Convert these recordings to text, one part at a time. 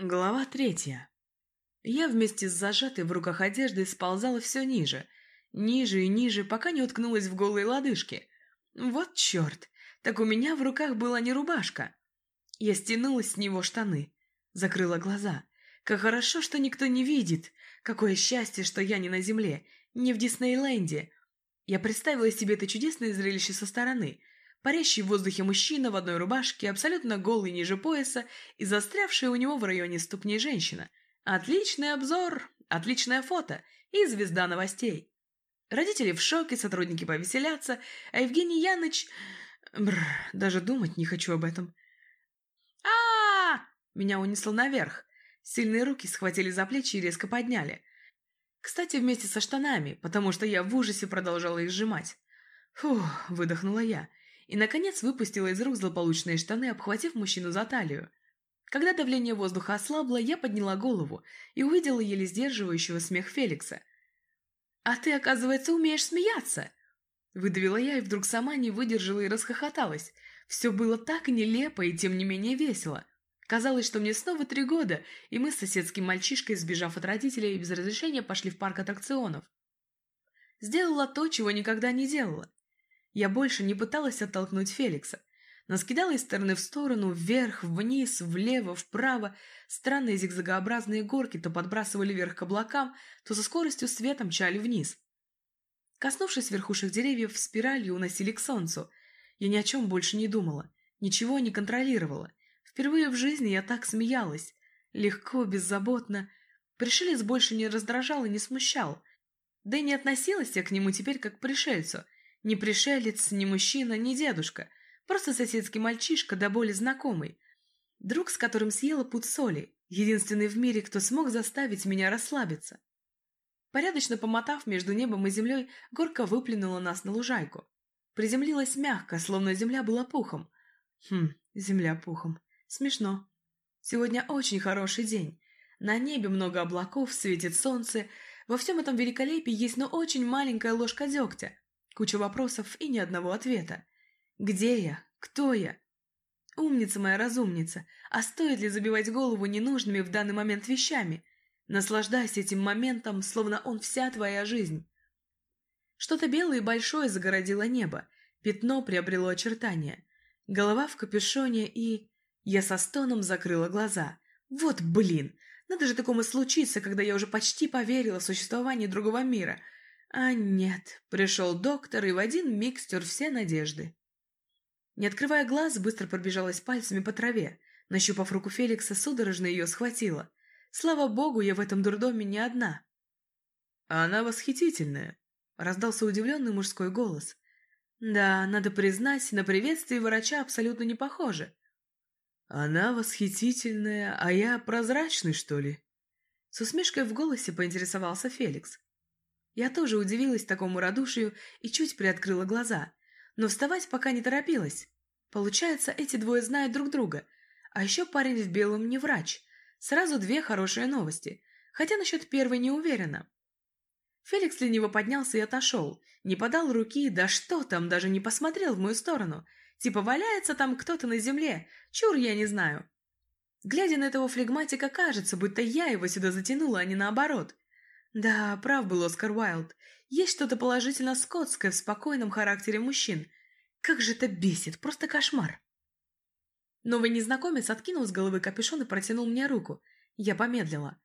Глава третья. Я вместе с зажатой в руках одеждой сползала все ниже, ниже и ниже, пока не уткнулась в голые лодыжки. Вот черт, так у меня в руках была не рубашка. Я стянула с него штаны, закрыла глаза. Как хорошо, что никто не видит. Какое счастье, что я не на земле, не в Диснейленде. Я представила себе это чудесное зрелище со стороны – Парящий в воздухе мужчина в одной рубашке, абсолютно голый ниже пояса и застрявшая у него в районе ступней женщина. Отличный обзор, отличное фото и звезда новостей. Родители в шоке, сотрудники повеселятся, а Евгений Яныч... Бррр, даже думать не хочу об этом. а, -а, -а Меня унесло наверх. Сильные руки схватили за плечи и резко подняли. Кстати, вместе со штанами, потому что я в ужасе продолжала их сжимать. Фух, выдохнула я и, наконец, выпустила из рук злополучные штаны, обхватив мужчину за талию. Когда давление воздуха ослабло, я подняла голову и увидела еле сдерживающего смех Феликса. «А ты, оказывается, умеешь смеяться!» Выдавила я и вдруг сама не выдержала и расхохоталась. Все было так нелепо и тем не менее весело. Казалось, что мне снова три года, и мы с соседским мальчишкой, сбежав от родителей и без разрешения, пошли в парк аттракционов. Сделала то, чего никогда не делала. Я больше не пыталась оттолкнуть Феликса, но скидала из стороны в сторону, вверх, вниз, влево, вправо. Странные зигзагообразные горки то подбрасывали вверх к облакам, то со скоростью света мчали вниз. Коснувшись верхушек деревьев, спиралью уносили к солнцу. Я ни о чем больше не думала, ничего не контролировала. Впервые в жизни я так смеялась. Легко, беззаботно. Пришелец больше не раздражал и не смущал. Да и не относилась я к нему теперь как к пришельцу – ни пришелец, ни мужчина, ни дедушка. Просто соседский мальчишка, до боли знакомый. Друг, с которым съела пуд соли. Единственный в мире, кто смог заставить меня расслабиться. Порядочно помотав между небом и землей, горка выплюнула нас на лужайку. Приземлилась мягко, словно земля была пухом. Хм, земля пухом. Смешно. Сегодня очень хороший день. На небе много облаков, светит солнце. Во всем этом великолепии есть, но очень маленькая ложка дегтя. Куча вопросов и ни одного ответа. Где я? Кто я? Умница моя разумница, а стоит ли забивать голову ненужными в данный момент вещами? Наслаждайся этим моментом, словно он вся твоя жизнь. Что-то белое и большое загородило небо, пятно приобрело очертания. Голова в капюшоне и... Я со стоном закрыла глаза. Вот блин! Надо же такому случиться, когда я уже почти поверила в существование другого мира — а нет, пришел доктор и в один миг стер все надежды. Не открывая глаз, быстро пробежалась пальцами по траве. Нащупав руку Феликса, судорожно ее схватила. Слава богу, я в этом дурдоме не одна. «А она восхитительная», — раздался удивленный мужской голос. «Да, надо признать, на приветствие врача абсолютно не похоже». «Она восхитительная, а я прозрачный, что ли?» С усмешкой в голосе поинтересовался Феликс. Я тоже удивилась такому радушию и чуть приоткрыла глаза, но вставать пока не торопилась. Получается, эти двое знают друг друга, а еще парень в белом не врач. Сразу две хорошие новости, хотя насчет первой не уверена. Феликс лениво поднялся и отошел, не подал руки, да что там, даже не посмотрел в мою сторону. Типа валяется там кто-то на земле, чур я не знаю. Глядя на этого флегматика, кажется, будто я его сюда затянула, а не наоборот. Да, прав был Оскар Уайлд. Есть что-то положительно скотское в спокойном характере мужчин. Как же это бесит, просто кошмар. Новый незнакомец откинул с головы капюшон и протянул мне руку. Я помедлила.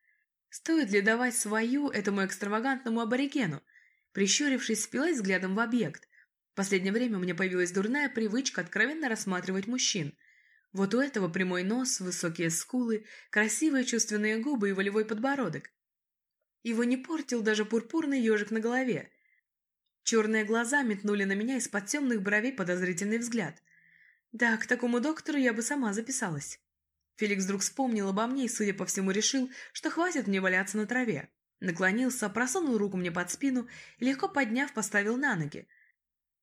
Стоит ли давать свою этому экстравагантному аборигену? Прищурившись, спилась взглядом в объект. В последнее время у меня появилась дурная привычка откровенно рассматривать мужчин. Вот у этого прямой нос, высокие скулы, красивые чувственные губы и волевой подбородок. Его не портил даже пурпурный ежик на голове. Черные глаза метнули на меня из-под темных бровей подозрительный взгляд. Да, к такому доктору я бы сама записалась. Феликс вдруг вспомнил обо мне и, судя по всему, решил, что хватит мне валяться на траве. Наклонился, просунул руку мне под спину и, легко подняв, поставил на ноги.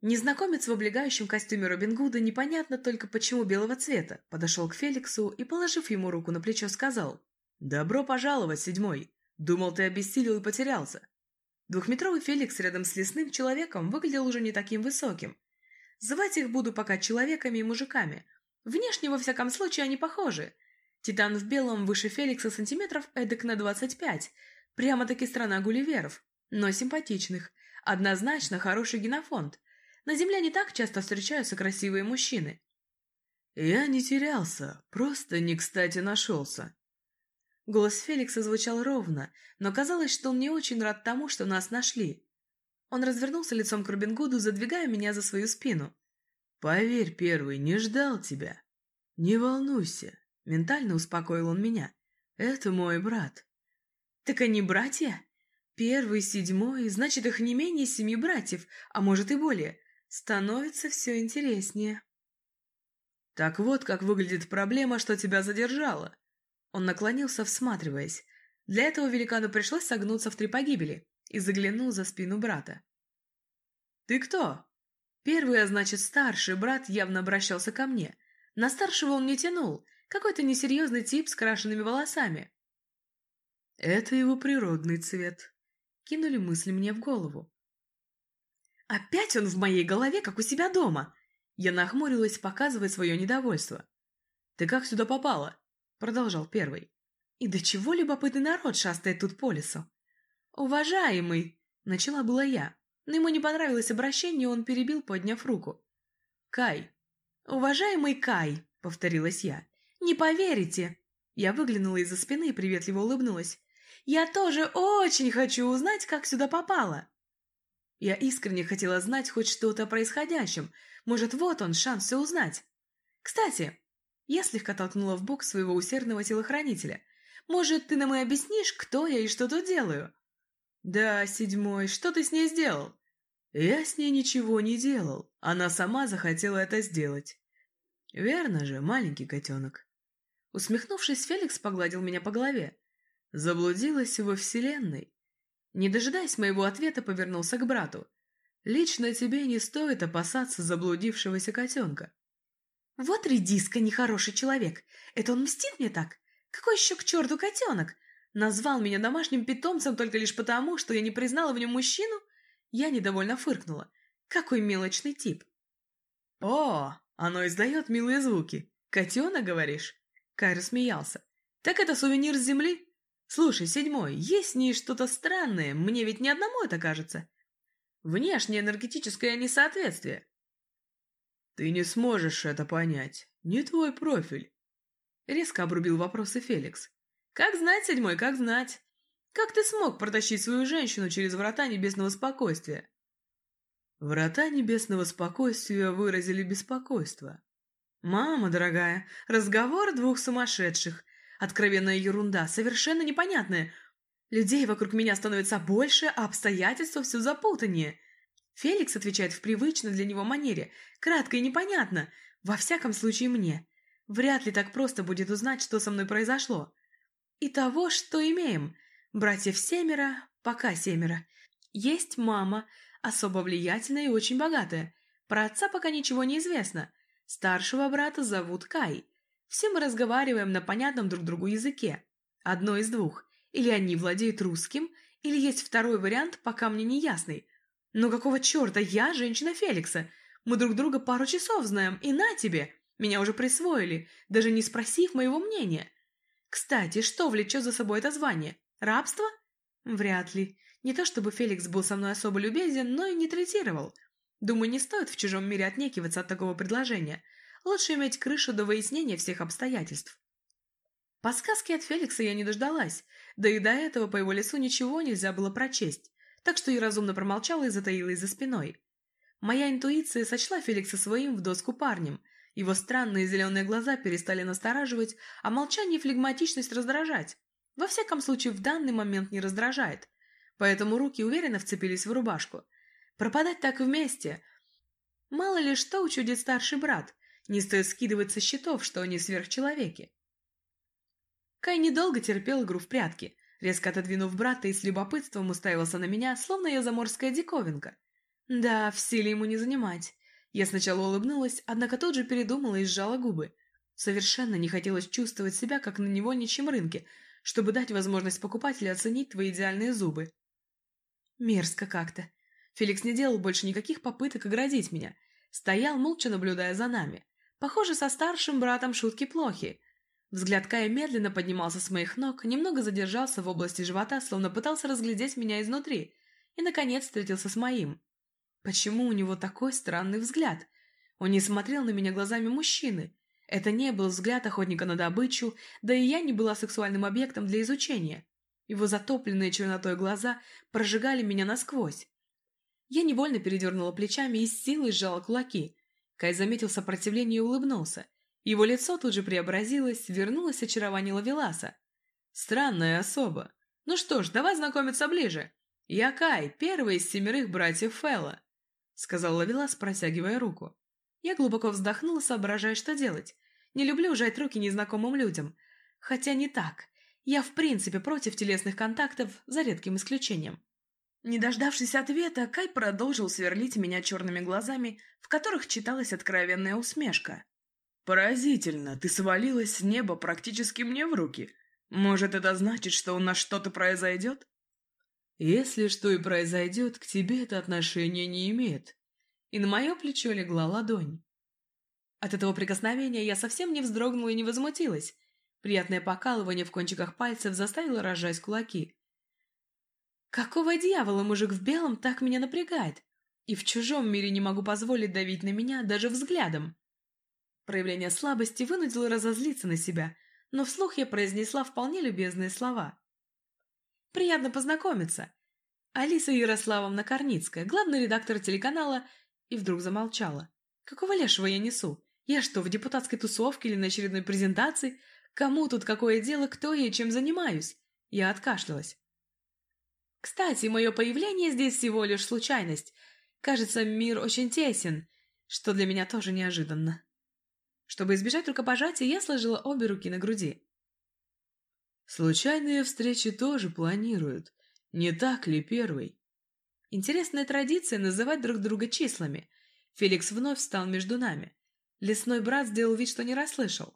Незнакомец в облегающем костюме Робин Гуда, непонятно только почему белого цвета, подошел к Феликсу и, положив ему руку на плечо, сказал «Добро пожаловать, седьмой!» Думал, ты обессилел и потерялся. Двухметровый Феликс рядом с лесным человеком выглядел уже не таким высоким. Звать их буду пока человеками и мужиками. Внешне, во всяком случае, они похожи. Титан в белом выше Феликса сантиметров эдак на 25. Прямо-таки страна гулливеров, но симпатичных. Однозначно хороший генофонд. На Земле не так часто встречаются красивые мужчины. Я не терялся, просто не кстати нашелся. Голос Феликса звучал ровно, но казалось, что он не очень рад тому, что нас нашли. Он развернулся лицом к Робин Гуду, задвигая меня за свою спину. «Поверь, первый, не ждал тебя. Не волнуйся», — ментально успокоил он меня. «Это мой брат». «Так они братья?» Первый, седьмой, значит, их не менее семи братьев, а может и более. Становится все интереснее. Так вот, как выглядит проблема, что тебя задержала. Он наклонился, всматриваясь. Для этого великану пришлось согнуться в три погибели и заглянул за спину брата. «Ты кто?» Первый, а значит старший брат, явно обращался ко мне. На старшего он не тянул, какой-то несерьезный тип с крашенными волосами. «Это его природный цвет», — кинули мысли мне в голову. «Опять он в моей голове, как у себя дома!» Я нахмурилась, показывая свое недовольство. «Ты как сюда попала?» — продолжал первый. «И до чего любопытный народ шастает тут по лесу?» «Уважаемый!» — начала была я, но ему не понравилось обращение, он перебил, подняв руку. «Кай!» «Уважаемый Кай!» — повторилась я. «Не поверите!» Я выглянула из-за спины и приветливо улыбнулась. «Я тоже очень хочу узнать, как сюда попала!» Я искренне хотела знать хоть что-то о происходящем. Может, вот он, шанс все узнать. Кстати, я слегка толкнула в бок своего усердного телохранителя. Может, ты нам и объяснишь, кто я и что тут делаю? Да, седьмой, что ты с ней сделал? Я с ней ничего не делал. Она сама захотела это сделать. Верно же, маленький котенок. Усмехнувшись, Феликс погладил меня по голове. Заблудилась во вселенной. Не дожидаясь моего ответа, повернулся к брату. «Лично тебе не стоит опасаться заблудившегося котенка». «Вот редиска, нехороший человек. Это он мстит мне так? Какой еще к черту котенок? Назвал меня домашним питомцем только лишь потому, что я не признала в нем мужчину?» Я недовольно фыркнула. «Какой мелочный тип!» «О, оно издает милые звуки. Котенок, говоришь?» Кай рассмеялся. «Так это сувенир с земли?» Слушай, седьмой, есть в ней что-то странное, мне ведь не одному это кажется. Внешнее энергетическое несоответствие. Ты не сможешь это понять. Не твой профиль. Резко обрубил вопросы Феликс. Как знать, седьмой, как знать. Как ты смог протащить свою женщину через врата небесного спокойствия? Врата небесного спокойствия выразили беспокойство. Мама дорогая, разговор двух сумасшедших. Откровенная ерунда, совершенно непонятная. Людей вокруг меня становится больше, а обстоятельства все запутаннее. Феликс отвечает в привычной для него манере, кратко и непонятно, во всяком случае мне. Вряд ли так просто будет узнать, что со мной произошло. И того, что имеем. Братьев семеро, пока семеро. Есть мама, особо влиятельная и очень богатая. Про отца пока ничего не известно. Старшего брата зовут Кай. Все мы разговариваем на понятном друг другу языке. Одно из двух. Или они владеют русским, или есть второй вариант, пока мне не ясный. Но какого черта я женщина Феликса? Мы друг друга пару часов знаем, и на тебе! Меня уже присвоили, даже не спросив моего мнения. Кстати, что влечет за собой это звание? Рабство? Вряд ли. Не то чтобы Феликс был со мной особо любезен, но и не третировал. Думаю, не стоит в чужом мире отнекиваться от такого предложения – Лучше иметь крышу до выяснения всех обстоятельств. Подсказки от Феликса я не дождалась, да и до этого по его лесу ничего нельзя было прочесть, так что я разумно промолчала и затаилась за спиной. Моя интуиция сочла Феликса своим в доску парнем, его странные зеленые глаза перестали настораживать, а молчание и флегматичность раздражать. Во всяком случае, в данный момент не раздражает, поэтому руки уверенно вцепились в рубашку. Пропадать так вместе. Мало ли что учудит старший брат, не стоит скидывать со счетов, что они сверхчеловеки. Кай недолго терпел игру в прятки, резко отодвинув брата и с любопытством уставился на меня, словно я заморская диковинка. Да, в силе ему не занимать. Я сначала улыбнулась, однако тут же передумала и сжала губы. Совершенно не хотелось чувствовать себя, как на невольничьем рынке, чтобы дать возможность покупателю оценить твои идеальные зубы. Мерзко как-то. Феликс не делал больше никаких попыток оградить меня. Стоял, молча наблюдая за нами. Похоже, со старшим братом шутки плохи. Взгляд Кая медленно поднимался с моих ног, немного задержался в области живота, словно пытался разглядеть меня изнутри, и, наконец, встретился с моим. Почему у него такой странный взгляд? Он не смотрел на меня глазами мужчины. Это не был взгляд охотника на добычу, да и я не была сексуальным объектом для изучения. Его затопленные чернотой глаза прожигали меня насквозь. Я невольно передернула плечами и с силой сжала кулаки. Кай заметил сопротивление и улыбнулся. Его лицо тут же преобразилось, вернулось очарование Лавеласа. Странная особа. Ну что ж, давай знакомиться ближе. Я Кай, первый из семерых братьев Фэлла, сказал Лавелас, протягивая руку. Я глубоко вздохнула, соображая, что делать. Не люблю жать руки незнакомым людям. Хотя не так. Я в принципе против телесных контактов, за редким исключением. Не дождавшись ответа, Кай продолжил сверлить меня черными глазами, в которых читалась откровенная усмешка. «Поразительно, ты свалилась с неба практически мне в руки. Может, это значит, что у нас что-то произойдет?» «Если что и произойдет, к тебе это отношение не имеет». И на мое плечо легла ладонь. От этого прикосновения я совсем не вздрогнула и не возмутилась. Приятное покалывание в кончиках пальцев заставило разжать кулаки. Какого дьявола мужик в белом так меня напрягает? И в чужом мире не могу позволить давить на меня даже взглядом. Проявление слабости вынудило разозлиться на себя, но вслух я произнесла вполне любезные слова. «Приятно познакомиться. Алиса Ярославовна Корницкая, главный редактор телеканала...» И вдруг замолчала. «Какого лешего я несу? Я что, в депутатской тусовке или на очередной презентации? Кому тут какое дело, кто я и чем занимаюсь?» Я откашлялась. «Кстати, мое появление здесь всего лишь случайность. Кажется, мир очень тесен, что для меня тоже неожиданно». Чтобы избежать рукопожатия, я сложила обе руки на груди. Случайные встречи тоже планируют. Не так ли первый? Интересная традиция называть друг друга числами. Феликс вновь встал между нами. Лесной брат сделал вид, что не расслышал.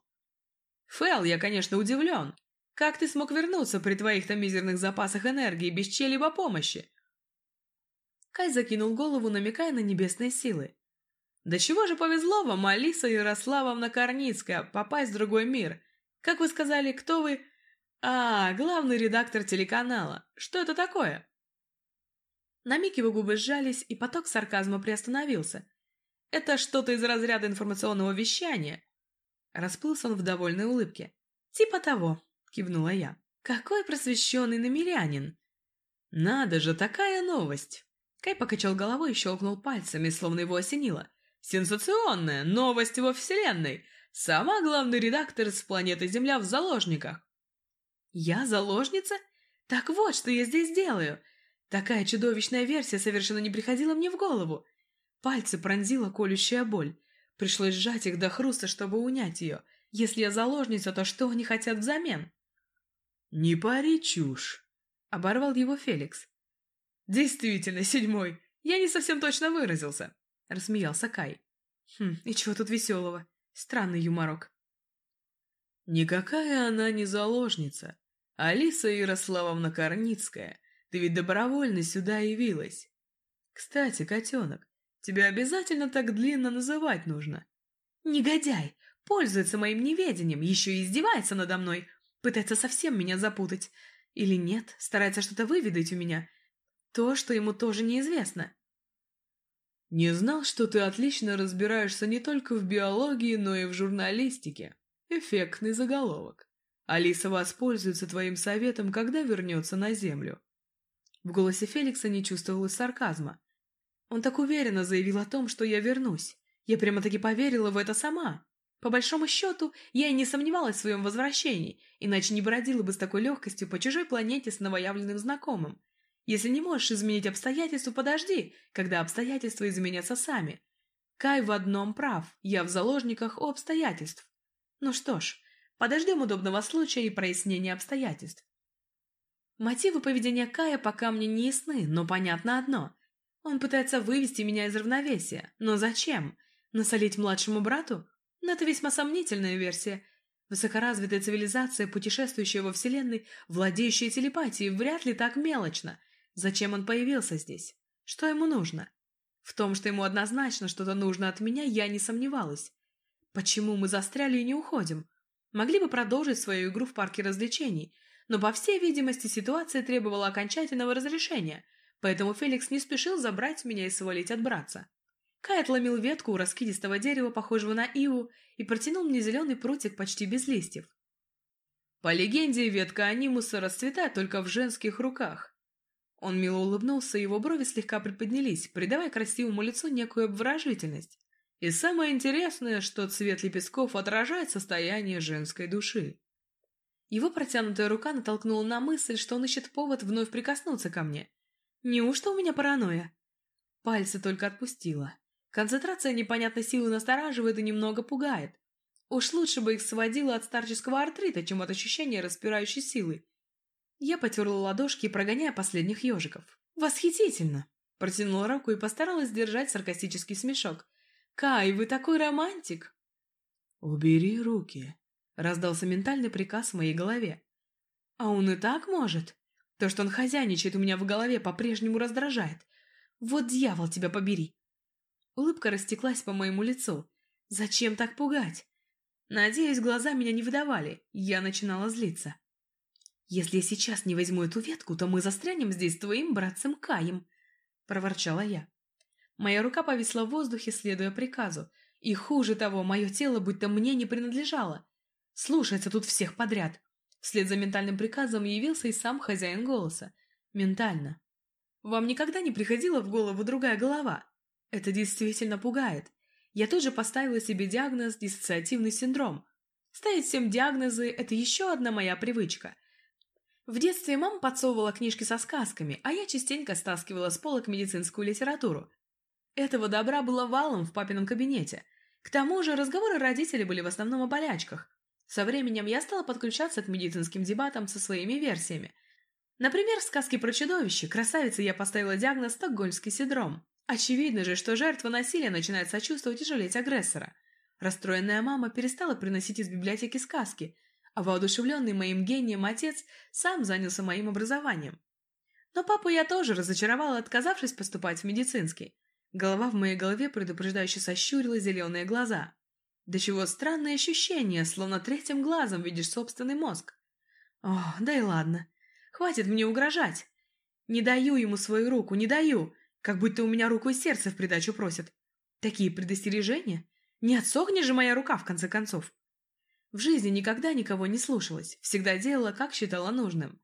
«Фэл, я, конечно, удивлен. Как ты смог вернуться при твоих-то мизерных запасах энергии без чьей-либо помощи?» Кай закинул голову, намекая на небесные силы. Да чего же повезло вам, Алиса Ярославовна Корницкая, попасть в другой мир? Как вы сказали, кто вы? А, главный редактор телеканала. Что это такое? На миг его губы сжались, и поток сарказма приостановился. Это что-то из разряда информационного вещания. Расплылся он в довольной улыбке. Типа того, кивнула я. Какой просвещенный намерянин! Надо же, такая новость! Кай покачал головой и щелкнул пальцами, словно его осенило. Сенсационная новость во Вселенной! Сама главный редактор с планеты Земля в заложниках. Я заложница? Так вот, что я здесь делаю. Такая чудовищная версия совершенно не приходила мне в голову. Пальцы пронзила колющая боль. Пришлось сжать их до хруста, чтобы унять ее. Если я заложница, то что они хотят взамен? «Не пари чушь», — оборвал его Феликс. «Действительно, седьмой. Я не совсем точно выразился. — рассмеялся Кай. «Хм, и чего тут веселого? Странный юморок». «Никакая она не заложница. Алиса Ярославовна Корницкая, ты ведь добровольно сюда явилась. Кстати, котенок, тебя обязательно так длинно называть нужно». «Негодяй! Пользуется моим неведением, еще и издевается надо мной, пытается совсем меня запутать. Или нет, старается что-то выведать у меня. То, что ему тоже неизвестно». Не знал, что ты отлично разбираешься не только в биологии, но и в журналистике. Эффектный заголовок. Алиса воспользуется твоим советом, когда вернется на Землю. В голосе Феликса не чувствовалось сарказма. Он так уверенно заявил о том, что я вернусь. Я прямо-таки поверила в это сама. По большому счету, я и не сомневалась в своем возвращении, иначе не бродила бы с такой легкостью по чужой планете с новоявленным знакомым. Если не можешь изменить обстоятельства, подожди, когда обстоятельства изменятся сами. Кай в одном прав, я в заложниках у обстоятельств. Ну что ж, подождем удобного случая и прояснения обстоятельств. Мотивы поведения Кая пока мне не ясны, но понятно одно. Он пытается вывести меня из равновесия. Но зачем? Насолить младшему брату? Но это весьма сомнительная версия. Высокоразвитая цивилизация, путешествующая во Вселенной, владеющая телепатией, вряд ли так мелочно – Зачем он появился здесь? Что ему нужно? В том, что ему однозначно что-то нужно от меня, я не сомневалась. Почему мы застряли и не уходим? Могли бы продолжить свою игру в парке развлечений, но, по всей видимости, ситуация требовала окончательного разрешения, поэтому Феликс не спешил забрать меня и свалить от братца. Кай отломил ветку у раскидистого дерева, похожего на иву, и протянул мне зеленый прутик почти без листьев. По легенде, ветка анимуса расцветает только в женских руках. Он мило улыбнулся, его брови слегка приподнялись, придавая красивому лицу некую обворожительность. И самое интересное, что цвет лепестков отражает состояние женской души. Его протянутая рука натолкнула на мысль, что он ищет повод вновь прикоснуться ко мне. Неужто у меня паранойя? Пальцы только отпустила. Концентрация непонятной силы настораживает и немного пугает. Уж лучше бы их сводило от старческого артрита, чем от ощущения распирающей силы. Я потерла ладошки, прогоняя последних ежиков. «Восхитительно!» Протянула руку и постаралась сдержать саркастический смешок. «Кай, вы такой романтик!» «Убери руки!» Раздался ментальный приказ в моей голове. «А он и так может? То, что он хозяйничает у меня в голове, по-прежнему раздражает. Вот дьявол тебя побери!» Улыбка растеклась по моему лицу. «Зачем так пугать?» Надеюсь, глаза меня не выдавали. Я начинала злиться. «Если я сейчас не возьму эту ветку, то мы застрянем здесь с твоим братцем Каем», — проворчала я. Моя рука повисла в воздухе, следуя приказу. И хуже того, мое тело будто мне не принадлежало. Слушается тут всех подряд. Вслед за ментальным приказом явился и сам хозяин голоса. Ментально. Вам никогда не приходила в голову другая голова? Это действительно пугает. Я тоже поставила себе диагноз диссоциативный синдром. Ставить всем диагнозы – это еще одна моя привычка. В детстве мама подсовывала книжки со сказками, а я частенько стаскивала с полок медицинскую литературу. Этого добра было валом в папином кабинете. К тому же разговоры родителей были в основном о болячках. Со временем я стала подключаться к медицинским дебатам со своими версиями. Например, в сказке про чудовище красавице я поставила диагноз «стокгольмский синдром». Очевидно же, что жертва насилия начинает сочувствовать и жалеть агрессора. Расстроенная мама перестала приносить из библиотеки сказки, а воодушевленный моим гением отец сам занялся моим образованием. Но папу я тоже разочаровала, отказавшись поступать в медицинский. Голова в моей голове предупреждающе сощурила зеленые глаза. Да чего странное ощущение, словно третьим глазом видишь собственный мозг. О, да и ладно. Хватит мне угрожать. Не даю ему свою руку, не даю. Как будто у меня руку и сердце в придачу просят. Такие предостережения? Не отсохнет же моя рука, в конце концов. В жизни никогда никого не слушалась, всегда делала, как считала нужным.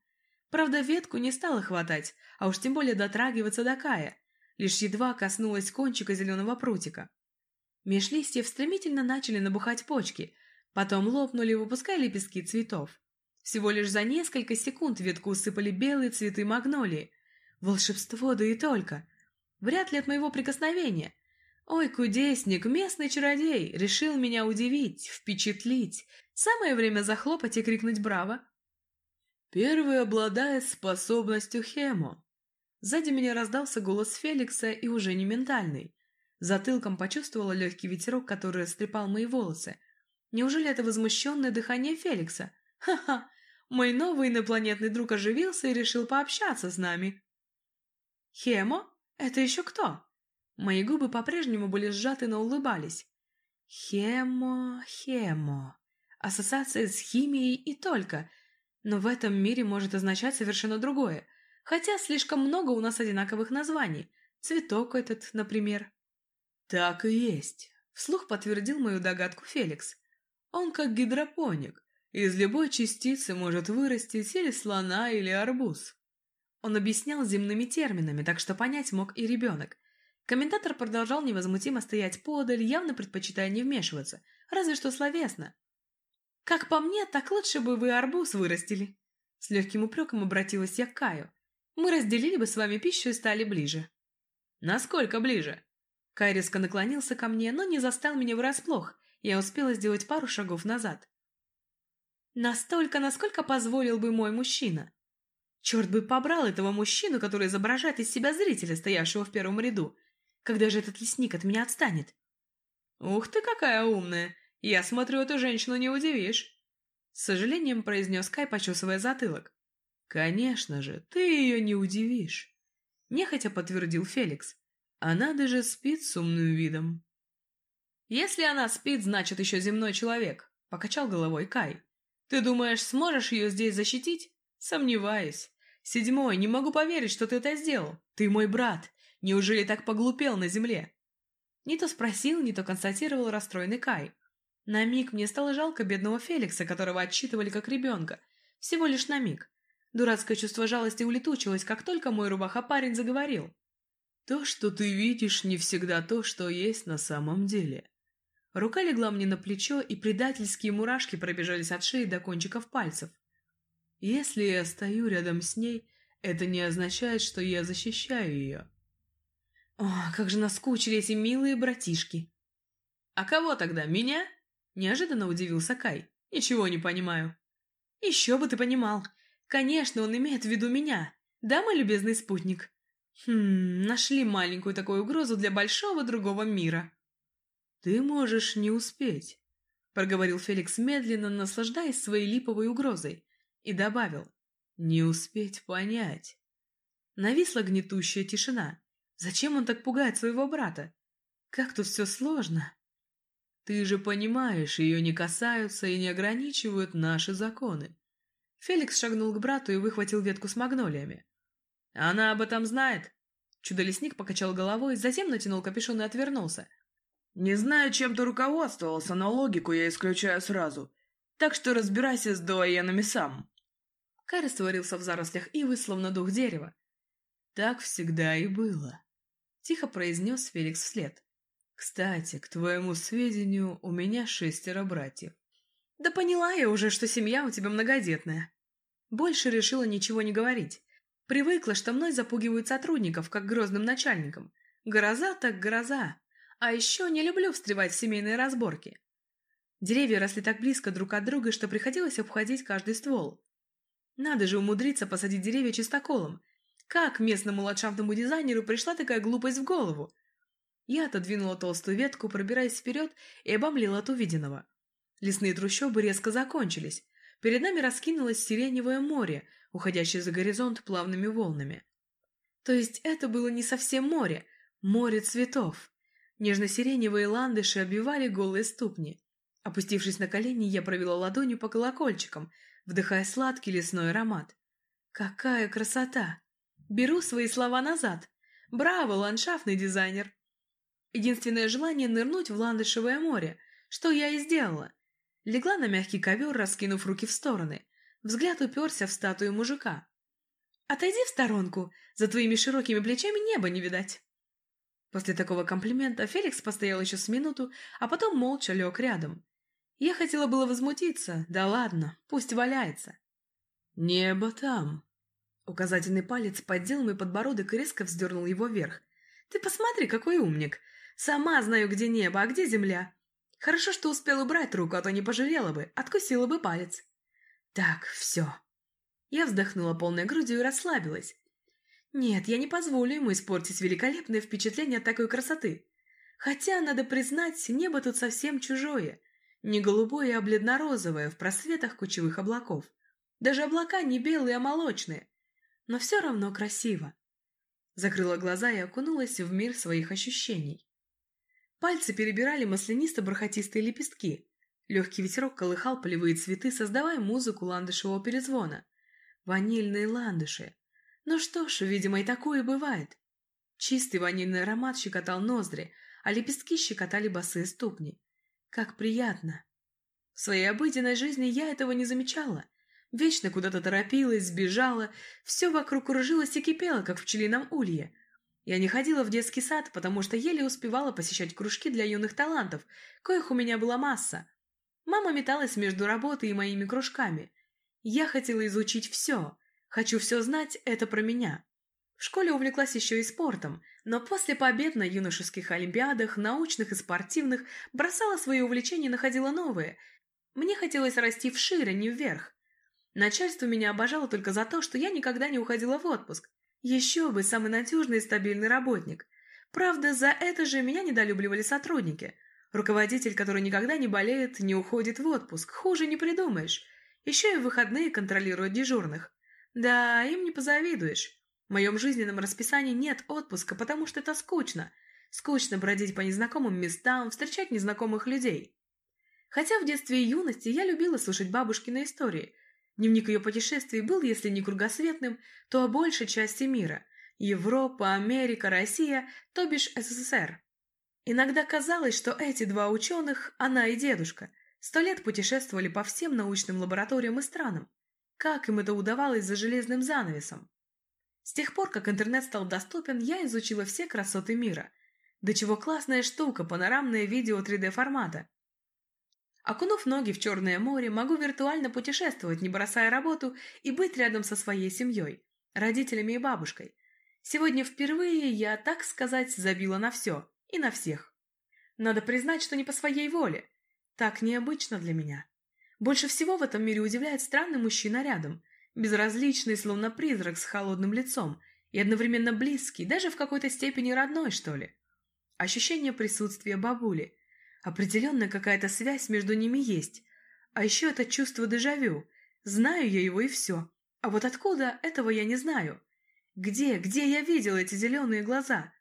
Правда, ветку не стала хватать, а уж тем более дотрагиваться до Кая. Лишь едва коснулась кончика зеленого прутика. Меж листьев стремительно начали набухать почки, потом лопнули, выпуская лепестки цветов. Всего лишь за несколько секунд ветку усыпали белые цветы магнолии. Волшебство, да и только. Вряд ли от моего прикосновения. Ой, кудесник, местный чародей, решил меня удивить, впечатлить. Самое время захлопать и крикнуть «Браво!». Первый обладает способностью Хемо. Сзади меня раздался голос Феликса и уже не ментальный. Затылком почувствовала легкий ветерок, который растрепал мои волосы. Неужели это возмущенное дыхание Феликса? Ха-ха! Мой новый инопланетный друг оживился и решил пообщаться с нами. Хемо? «Это еще кто?» Мои губы по-прежнему были сжаты, но улыбались. «Хемо, хемо». Ассоциация с химией и только. Но в этом мире может означать совершенно другое. Хотя слишком много у нас одинаковых названий. Цветок этот, например. «Так и есть», — вслух подтвердил мою догадку Феликс. «Он как гидропоник. Из любой частицы может вырастить или слона, или арбуз». Он объяснял земными терминами, так что понять мог и ребенок. Комментатор продолжал невозмутимо стоять подаль, явно предпочитая не вмешиваться, разве что словесно. «Как по мне, так лучше бы вы арбуз вырастили!» С легким упреком обратилась я к Каю. «Мы разделили бы с вами пищу и стали ближе». «Насколько ближе?» Кай резко наклонился ко мне, но не застал меня врасплох. Я успела сделать пару шагов назад. «Настолько, насколько позволил бы мой мужчина», Черт бы побрал этого мужчину, который изображает из себя зрителя, стоявшего в первом ряду. Когда же этот лесник от меня отстанет? «Ух ты, какая умная! Я смотрю, эту женщину не удивишь!» С сожалением произнес Кай, почесывая затылок. «Конечно же, ты ее не удивишь!» Нехотя подтвердил Феликс. «Она даже спит с умным видом». «Если она спит, значит еще земной человек», Покачал головой Кай. Ты думаешь, сможешь ее здесь защитить? Сомневаюсь. Седьмой, не могу поверить, что ты это сделал. Ты мой брат. Неужели так поглупел на земле? Не то спросил, не то констатировал расстроенный Кай. На миг мне стало жалко бедного Феликса, которого отчитывали как ребенка. Всего лишь на миг. Дурацкое чувство жалости улетучилось, как только мой рубаха-парень заговорил. То, что ты видишь, не всегда то, что есть на самом деле. Рука легла мне на плечо, и предательские мурашки пробежались от шеи до кончиков пальцев. Если я стою рядом с ней, это не означает, что я защищаю ее. О, как же наскучили эти милые братишки. А кого тогда, меня? Неожиданно удивился Кай. Ничего не понимаю. Еще бы ты понимал. Конечно, он имеет в виду меня. Да, мой любезный спутник? Хм, нашли маленькую такую угрозу для большого другого мира. Ты можешь не успеть, проговорил Феликс медленно, наслаждаясь своей липовой угрозой, и добавил. Не успеть понять. Нависла гнетущая тишина. Зачем он так пугает своего брата? Как тут все сложно. Ты же понимаешь, ее не касаются и не ограничивают наши законы. Феликс шагнул к брату и выхватил ветку с магнолиями. «Она об этом знает?» Чудо-лесник покачал головой, затем натянул капюшон и отвернулся. «Не знаю, чем ты руководствовался, но логику я исключаю сразу. Так что разбирайся с дуаенами сам». Кай растворился в зарослях ивы, словно дух дерева. «Так всегда и было», — тихо произнес Феликс вслед. «Кстати, к твоему сведению, у меня шестеро братьев». «Да поняла я уже, что семья у тебя многодетная». Больше решила ничего не говорить. Привыкла, что мной запугивают сотрудников, как грозным начальником. Гроза так гроза. А еще не люблю встревать в семейные разборки. Деревья росли так близко друг от друга, что приходилось обходить каждый ствол. Надо же умудриться посадить деревья чистоколом. Как местному ландшафтному дизайнеру пришла такая глупость в голову? Я отодвинула толстую ветку, пробираясь вперед, и обомлела от увиденного. Лесные трущобы резко закончились. Перед нами раскинулось сиреневое море, уходящее за горизонт плавными волнами. То есть это было не совсем море, море цветов. Нежно-сиреневые ландыши обвивали голые ступни. Опустившись на колени, я провела ладонью по колокольчикам, вдыхая сладкий лесной аромат. Какая красота! Беру свои слова назад. Браво, ландшафтный дизайнер! Единственное желание нырнуть в ландышевое море, что я и сделала. Легла на мягкий ковер, раскинув руки в стороны. Взгляд уперся в статую мужика. «Отойди в сторонку, за твоими широкими плечами неба не видать». После такого комплимента Феликс постоял еще с минуту, а потом молча лег рядом. Я хотела было возмутиться, да ладно, пусть валяется. «Небо там». Указательный палец поддел мой подбородок и резко вздернул его вверх. «Ты посмотри, какой умник! Сама знаю, где небо, а где земля. Хорошо, что успел убрать руку, а то не пожалела бы, откусила бы палец. Так, все. Я вздохнула полной грудью и расслабилась. Нет, я не позволю ему испортить великолепное впечатление от такой красоты. Хотя, надо признать, небо тут совсем чужое. Не голубое, а бледно-розовое, в просветах кучевых облаков. Даже облака не белые, а молочные. Но все равно красиво. Закрыла глаза и окунулась в мир своих ощущений. Пальцы перебирали маслянисто-бархатистые лепестки. Легкий ветерок колыхал полевые цветы, создавая музыку ландышевого перезвона. Ванильные ландыши. Ну что ж, видимо, и такое бывает. Чистый ванильный аромат щекотал ноздри, а лепестки щекотали босые ступни. Как приятно. В своей обыденной жизни я этого не замечала. Вечно куда-то торопилась, сбежала, все вокруг кружилось и кипело, как в пчелином улье. Я не ходила в детский сад, потому что еле успевала посещать кружки для юных талантов, коих у меня была масса. Мама металась между работой и моими кружками. Я хотела изучить все. Хочу все знать, это про меня. В школе увлеклась еще и спортом, но после побед на юношеских олимпиадах, научных и спортивных, бросала свои увлечения и находила новые. Мне хотелось расти вширь, а не вверх. Начальство меня обожало только за то, что я никогда не уходила в отпуск. Еще бы, самый надежный и стабильный работник. Правда, за это же меня недолюбливали сотрудники. Руководитель, который никогда не болеет, не уходит в отпуск. Хуже не придумаешь. Еще и в выходные контролирует дежурных. Да, им не позавидуешь. В моем жизненном расписании нет отпуска, потому что это скучно. Скучно бродить по незнакомым местам, встречать незнакомых людей. Хотя в детстве и юности я любила слушать бабушкины истории. Дневник ее путешествий был, если не кругосветным, то о большей части мира. Европа, Америка, Россия, то бишь СССР. Иногда казалось, что эти два ученых, она и дедушка, сто лет путешествовали по всем научным лабораториям и странам. Как им это удавалось за железным занавесом? С тех пор, как интернет стал доступен, я изучила все красоты мира. До чего классная штука, панорамное видео 3D-формата. Окунув ноги в Черное море, могу виртуально путешествовать, не бросая работу, и быть рядом со своей семьей, родителями и бабушкой. Сегодня впервые я, так сказать, забила на все и на всех. Надо признать, что не по своей воле. Так необычно для меня. Больше всего в этом мире удивляет странный мужчина рядом, безразличный, словно призрак с холодным лицом, и одновременно близкий, даже в какой-то степени родной, что ли. Ощущение присутствия бабули – Определенно какая-то связь между ними есть. А еще это чувство дежавю. Знаю я его и все. А вот откуда, этого я не знаю. Где, где я видела эти зеленые глаза?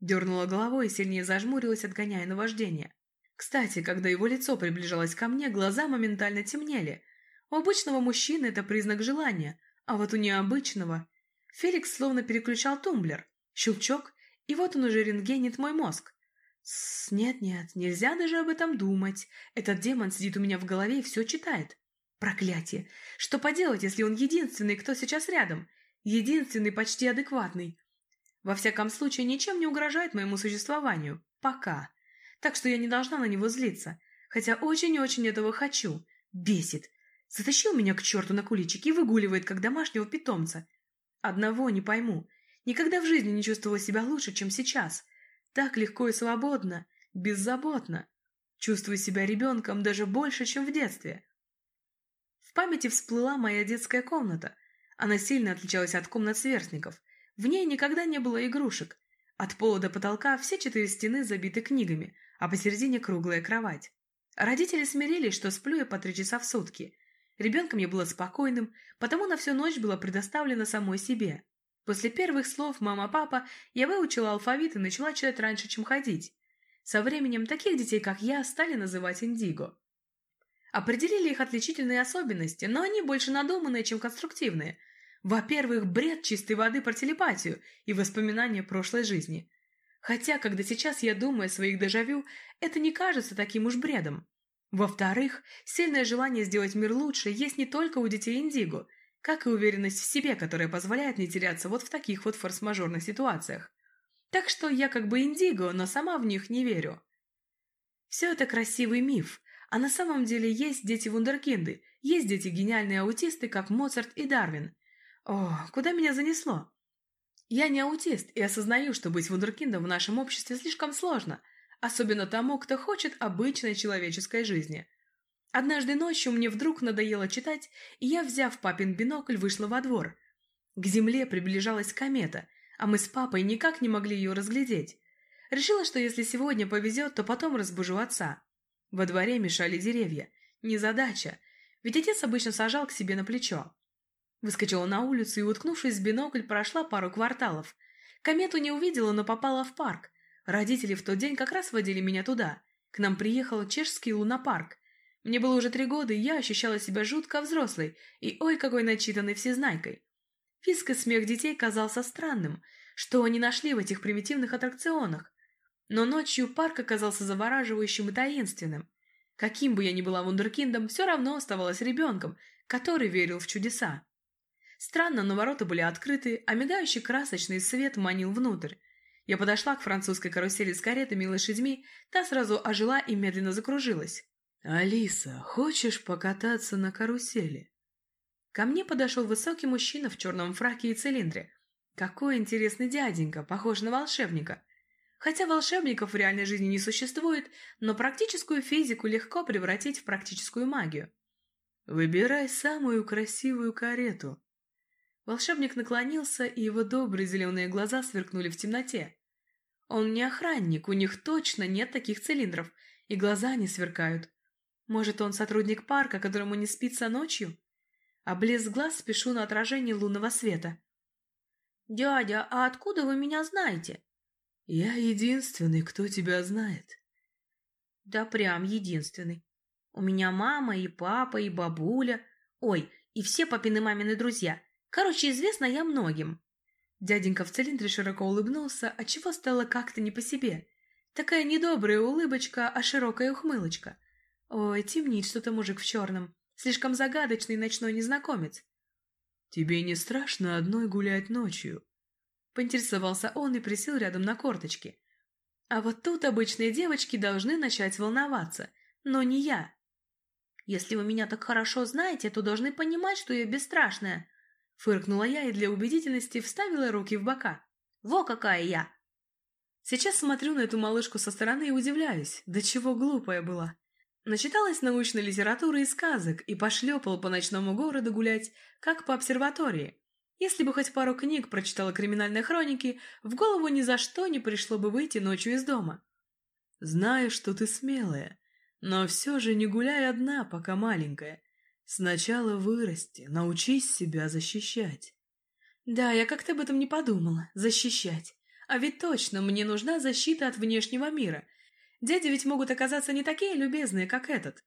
Дернула головой и сильнее зажмурилась, отгоняя наваждение. Кстати, когда его лицо приближалось ко мне, глаза моментально темнели. У обычного мужчины это признак желания, а вот у необычного... Феликс словно переключал тумблер. Щелчок, и вот он уже рентгенит мой мозг. Нет-нет, нельзя даже об этом думать. Этот демон сидит у меня в голове и все читает. Проклятие! Что поделать, если он единственный, кто сейчас рядом? Единственный, почти адекватный. Во всяком случае, ничем не угрожает моему существованию. Пока. Так что я не должна на него злиться. Хотя очень-очень этого хочу. Бесит. Затащил меня к черту на куличик и выгуливает, как домашнего питомца. Одного не пойму. Никогда в жизни не чувствовала себя лучше, чем сейчас. Так легко и свободно, беззаботно. Чувствую себя ребенком даже больше, чем в детстве. В памяти всплыла моя детская комната. Она сильно отличалась от комнат сверстников. В ней никогда не было игрушек. От пола до потолка все четыре стены забиты книгами, а посередине круглая кровать. Родители смирились, что сплю я по три часа в сутки. Ребенком я была спокойным, потому на всю ночь была предоставлена самой себе. После первых слов «мама-папа» я выучила алфавит и начала читать раньше, чем ходить. Со временем таких детей, как я, стали называть индиго. Определили их отличительные особенности, но они больше надуманные, чем конструктивные. Во-первых, бред чистой воды про телепатию и воспоминания прошлой жизни. Хотя, когда сейчас я думаю о своих дежавю, это не кажется таким уж бредом. Во-вторых, сильное желание сделать мир лучше есть не только у детей индиго – как и уверенность в себе, которая позволяет не теряться вот в таких вот форс-мажорных ситуациях. Так что я как бы индиго, но сама в них не верю. Все это красивый миф, а на самом деле есть дети-вундеркинды, есть дети гениальные аутисты, как Моцарт и Дарвин. О, куда меня занесло? Я не аутист и осознаю, что быть вундеркиндом в нашем обществе слишком сложно, особенно тому, кто хочет обычной человеческой жизни – Однажды ночью мне вдруг надоело читать, и я, взяв папин бинокль, вышла во двор. К земле приближалась комета, а мы с папой никак не могли ее разглядеть. Решила, что если сегодня повезет, то потом разбужу отца. Во дворе мешали деревья. Незадача, ведь отец обычно сажал к себе на плечо. Выскочила на улицу и, уткнувшись в бинокль, прошла пару кварталов. Комету не увидела, но попала в парк. Родители в тот день как раз водили меня туда. К нам приехал чешский лунопарк. Мне было уже три года, и я ощущала себя жутко взрослой и ой какой начитанной всезнайкой. Виск и смех детей казался странным, что они нашли в этих примитивных аттракционах. Но ночью парк оказался завораживающим и таинственным. Каким бы я ни была вундеркиндом, все равно оставалась ребенком, который верил в чудеса. Странно, но ворота были открыты, а мигающий красочный свет манил внутрь. Я подошла к французской карусели с каретами и лошадьми, та сразу ожила и медленно закружилась. «Алиса, хочешь покататься на карусели?» Ко мне подошел высокий мужчина в черном фраке и цилиндре. Какой интересный дяденька, похож на волшебника. Хотя волшебников в реальной жизни не существует, но практическую физику легко превратить в практическую магию. «Выбирай самую красивую карету». Волшебник наклонился, и его добрые зеленые глаза сверкнули в темноте. Он не охранник, у них точно нет таких цилиндров, и глаза не сверкают. Может, он сотрудник парка, которому не спится ночью? А блеск глаз спешу на отражение лунного света. «Дядя, а откуда вы меня знаете?» «Я единственный, кто тебя знает». «Да прям единственный». У меня мама и папа, и бабуля. Ой, и все папины мамины друзья. Короче, известна я многим. Дяденька в цилиндре широко улыбнулся, отчего стало как-то не по себе. Такая недобрая улыбочка, а широкая ухмылочка. Ой, темнит что-то мужик в черном. Слишком загадочный ночной незнакомец. «Тебе не страшно одной гулять ночью?» Поинтересовался он и присел рядом на корточки. А вот тут обычные девочки должны начать волноваться, но не я. Если вы меня так хорошо знаете, то должны понимать, что я бесстрашная. Фыркнула я и для убедительности вставила руки в бока. Во какая я! Сейчас смотрю на эту малышку со стороны и удивляюсь, до чего глупая была. Начиталась научной литературы и сказок и пошлепала по ночному городу гулять, как по обсерватории. Если бы хоть пару книг прочитала криминальной хроники, в голову ни за что не пришло бы выйти ночью из дома. Знаю, что ты смелая, но все же не гуляй одна, пока маленькая. Сначала вырасти, научись себя защищать. Да, я как-то об этом не подумала. Защищать. А ведь точно, мне нужна защита от внешнего мира. Дяди ведь могут оказаться не такие любезные, как этот.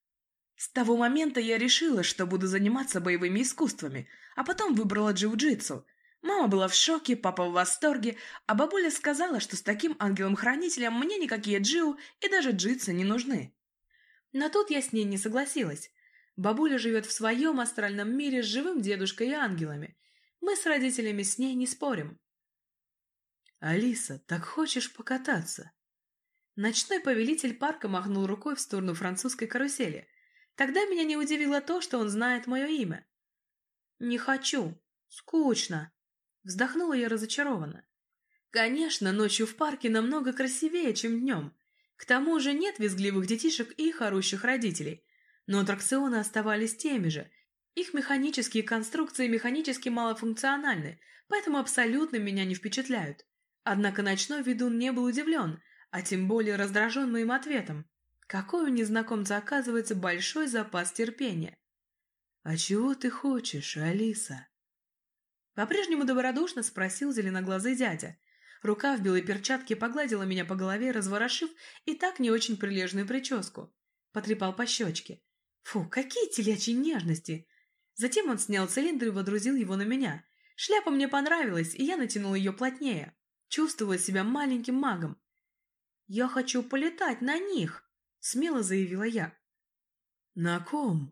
С того момента я решила, что буду заниматься боевыми искусствами, а потом выбрала джиу-джитсу. Мама была в шоке, папа в восторге, а бабуля сказала, что с таким ангелом-хранителем мне никакие джиу и даже джитсы не нужны. Но тут я с ней не согласилась. Бабуля живет в своем астральном мире с живым дедушкой и ангелами. Мы с родителями с ней не спорим. «Алиса, так хочешь покататься?» Ночной повелитель парка махнул рукой в сторону французской карусели. Тогда меня не удивило то, что он знает мое имя. «Не хочу. Скучно». Вздохнула я разочарованно. Конечно, ночью в парке намного красивее, чем днем. К тому же нет визгливых детишек и их орущих родителей. Но аттракционы оставались теми же. Их механические конструкции механически малофункциональны, поэтому абсолютно меня не впечатляют. Однако ночной ведун не был удивлен, а тем более раздражен моим ответом. Какой у незнакомца оказывается большой запас терпения. «А чего ты хочешь, Алиса?» По-прежнему добродушно спросил зеленоглазый дядя, Рука в белой перчатке погладила меня по голове, разворошив и так не очень прилежную прическу. Потрепал по щечке. Фу, какие телячьи нежности! Затем он снял цилиндр и водрузил его на меня. Шляпа мне понравилась, и я натянул ее плотнее. Чувствовала себя маленьким магом. «Я хочу полетать на них!» — смело заявила я. «На ком?»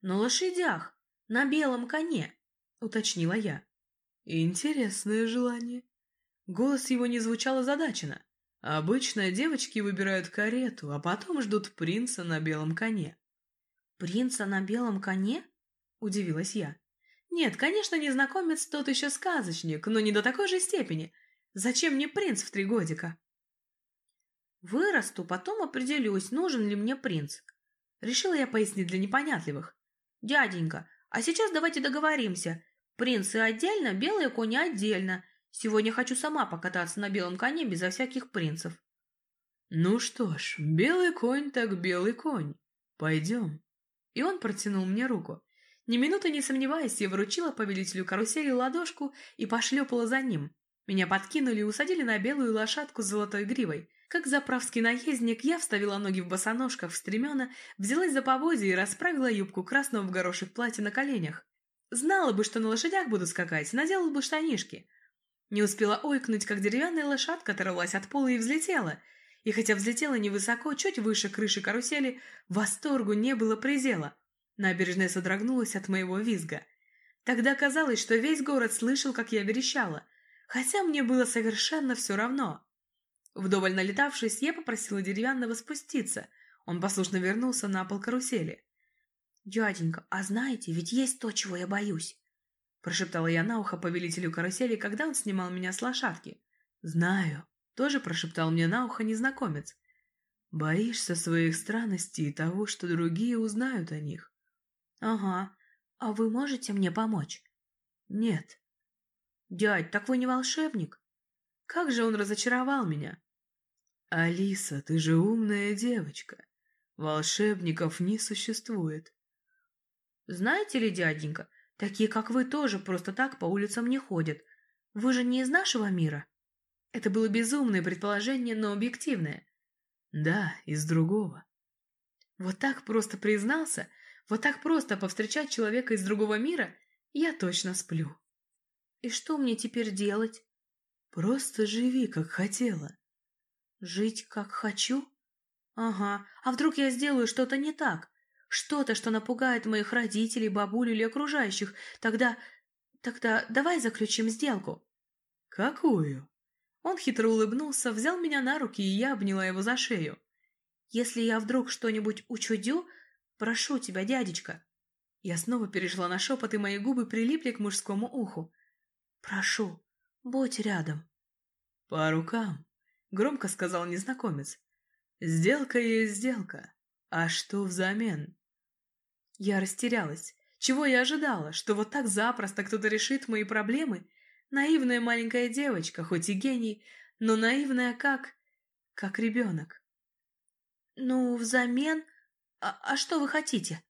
«На лошадях, на белом коне», — уточнила я. «Интересное желание», Голос его не звучал озадаченно. Обычно девочки выбирают карету, а потом ждут принца на белом коне. «Принца на белом коне?» – удивилась я. «Нет, конечно, незнакомец тот еще сказочник, но не до такой же степени. Зачем мне принц в три годика?» «Вырасту, потом определюсь, нужен ли мне принц». Решила я пояснить для непонятливых. «Дяденька, а сейчас давайте договоримся. Принцы отдельно, белые кони отдельно. Сегодня хочу сама покататься на белом коне безо всяких принцев. Ну что ж, белый конь так белый конь. Пойдем. И он протянул мне руку. Ни минуты не сомневаясь, я вручила повелителю карусели ладошку и пошлепала за ним. Меня подкинули и усадили на белую лошадку с золотой гривой. Как заправский наездник, я вставила ноги в босоножках в стремена, взялась за поводья и расправила юбку красного в горошек платья на коленях. Знала бы, что на лошадях буду скакать, надела бы штанишки. Не успела ойкнуть, как деревянная лошадка оторвалась от пола и взлетела. И хотя взлетела невысоко, чуть выше крыши карусели, восторгу не было предела. Набережная содрогнулась от моего визга. Тогда казалось, что весь город слышал, как я верещала, хотя мне было совершенно все равно. Вдоволь налетавшись, я попросила деревянного спуститься. Он послушно вернулся на пол карусели. «Дяденька, а знаете, ведь есть то, чего я боюсь. Прошептала я на ухо повелителю карусели, когда он снимал меня с лошадки. «Знаю», — тоже прошептал мне на ухо незнакомец. «Боишься своих странностей и того, что другие узнают о них». «Ага. А вы можете мне помочь?» «Нет». «Дядь, так вы не волшебник?» Как же он разочаровал меня. «Алиса, ты же умная девочка. Волшебников не существует». «Знаете ли, дяденька, Такие, как вы, тоже просто так по улицам не ходят. Вы же не из нашего мира?» Это было безумное предположение, но объективное. «Да, из другого». Вот так просто признался, вот так просто повстречать человека из другого мира, я точно сплю. И что мне теперь делать? Просто живи, как хотела. Жить, как хочу? Ага, а вдруг я сделаю что-то не так? Что-то, что напугает моих родителей, бабулю или окружающих. Тогда... Тогда давай заключим сделку. Какую? Он хитро улыбнулся, взял меня на руки, и я обняла его за шею. Если я вдруг что-нибудь учудю, прошу тебя, дядечка. Я снова перешла на шепот, и мои губы прилипли к мужскому уху. Прошу, будь рядом. По рукам, громко сказал незнакомец. Сделка есть сделка. А что взамен? Я растерялась. Чего я ожидала? Что вот так запросто кто-то решит мои проблемы? Наивная маленькая девочка, хоть и гений, но наивная как... как ребенок. Ну, взамен... А, а что вы хотите?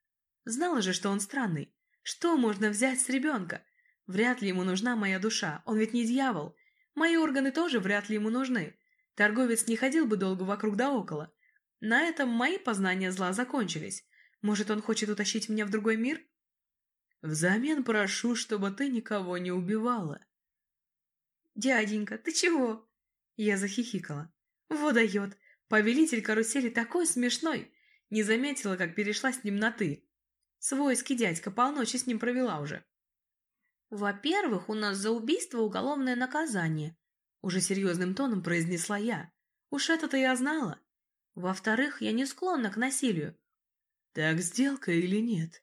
Знала же, что он странный. Что можно взять с ребенка? Вряд ли ему нужна моя душа, он ведь не дьявол. Мои органы тоже вряд ли ему нужны. Торговец не ходил бы долго вокруг да около. На этом мои познания зла закончились. Может, он хочет утащить меня в другой мир? Взамен прошу, чтобы ты никого не убивала. «Дяденька, ты чего?» Я захихикала. «Вот дает! Повелитель карусели такой смешной!» Не заметила, как перешла с ним на «ты». Свойский дядька полночи с ним провела уже. «Во-первых, у нас за убийство уголовное наказание», уже серьезным тоном произнесла я. Уж это-то я знала. Во-вторых, я не склонна к насилию. «Так сделка или нет?»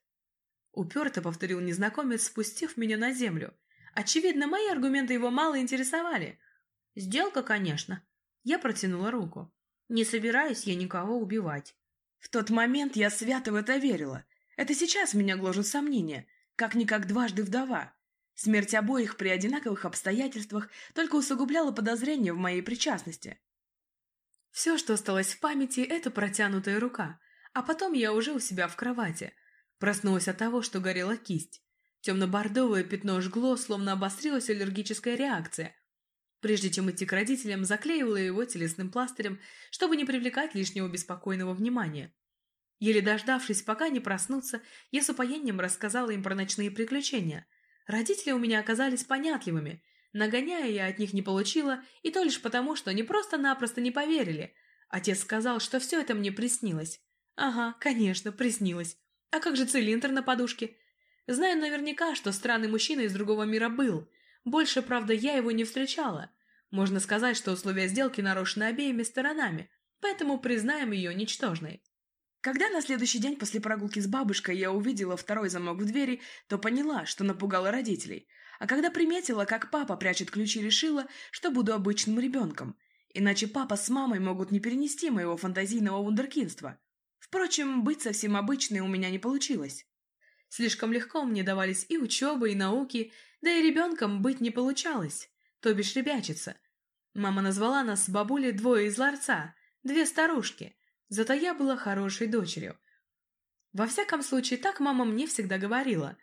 Уперто повторил незнакомец, спустив меня на землю. Очевидно, мои аргументы его мало интересовали. Сделка, конечно. Я протянула руку. Не собираюсь я никого убивать. В тот момент я свято в это верила. Это сейчас меня гложут сомнения. Как-никак дважды вдова. Смерть обоих при одинаковых обстоятельствах только усугубляла подозрение в моей причастности. Все, что осталось в памяти, это протянутая рука. А потом я уже у себя в кровати. Проснулась от того, что горела кисть. Темно-бордовое пятно жгло, словно обострилась аллергическая реакция. Прежде чем идти к родителям, заклеивала его телесным пластырем, чтобы не привлекать лишнего беспокойного внимания. Еле дождавшись, пока не проснутся, я с упоением рассказала им про ночные приключения. Родители у меня оказались понятливыми. Нагоняя я от них не получила, и то лишь потому, что они просто-напросто не поверили. Отец сказал, что все это мне приснилось. Ага, конечно, приснилось. А как же цилиндр на подушке? Знаю наверняка, что странный мужчина из другого мира был. Больше, правда, я его не встречала. Можно сказать, что условия сделки нарушены обеими сторонами, поэтому признаем ее ничтожной. Когда на следующий день после прогулки с бабушкой я увидела второй замок в двери, то поняла, что напугала родителей. А когда приметила, как папа прячет ключи, решила, что буду обычным ребенком. Иначе папа с мамой могут не перенести моего фантазийного вундеркинства. Впрочем, быть совсем обычной у меня не получилось. Слишком легко мне давались и учеба, и науки, да и ребенком быть не получалось, то бишь ребячиться. Мама назвала нас с бабулей двое из ларца, две старушки, зато я была хорошей дочерью. Во всяком случае, так мама мне всегда говорила.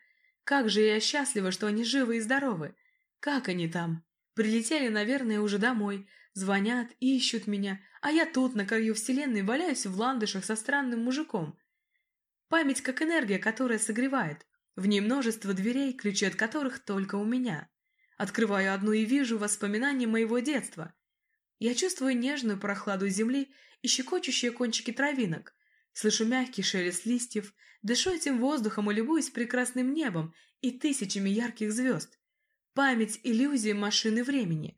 Как же я счастлива, что они живы и здоровы. Как они там? Прилетели, наверное, уже домой, звонят, ищут меня, а я тут, на краю вселенной, валяюсь в ландышах со странным мужиком. Память как энергия, которая согревает. В ней множество дверей, ключи от которых только у меня. Открываю одну и вижу воспоминания моего детства. Я чувствую нежную прохладу земли и щекочущие кончики травинок. Слышу мягкий шелест листьев, дышу этим воздухом и любуюсь прекрасным небом и тысячами ярких звезд. Память – иллюзия машины времени.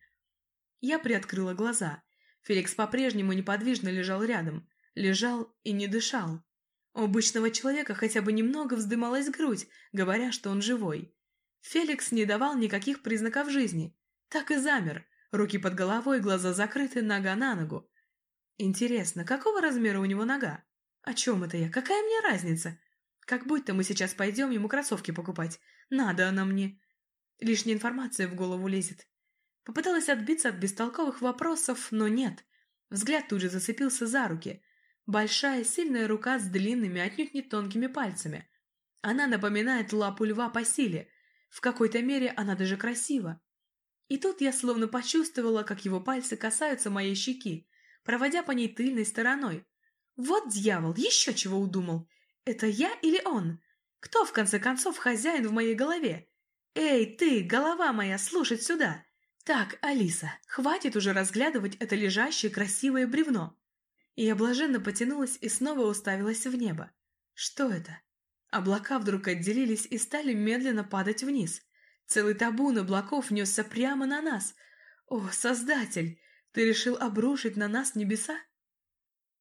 Я приоткрыла глаза. Феликс по-прежнему неподвижно лежал рядом. Лежал и не дышал. У обычного человека хотя бы немного вздымалась грудь, говоря, что он живой. Феликс не давал никаких признаков жизни. Так и замер. Руки под головой, глаза закрыты, нога на ногу. Интересно, какого размера у него нога? О чем это я? Какая мне разница? Как будто мы сейчас пойдем ему кроссовки покупать. Надо она мне. Лишняя информация в голову лезет. Попыталась отбиться от бестолковых вопросов, но нет. Взгляд тут же зацепился за руки. Большая, сильная рука с длинными, отнюдь не тонкими пальцами. Она напоминает лапу льва по силе. В какой-то мере она даже красива. И тут я словно почувствовала, как его пальцы касаются моей щеки, проводя по ней тыльной стороной. Вот дьявол, еще чего удумал. Это я или он? Кто, в конце концов, хозяин в моей голове? Эй, ты, голова моя, слушать сюда! Так, Алиса, хватит уже разглядывать это лежащее красивое бревно. И я блаженно потянулась и снова уставилась в небо. Что это? Облака вдруг отделились и стали медленно падать вниз. Целый табун облаков несся прямо на нас. О, Создатель, ты решил обрушить на нас небеса?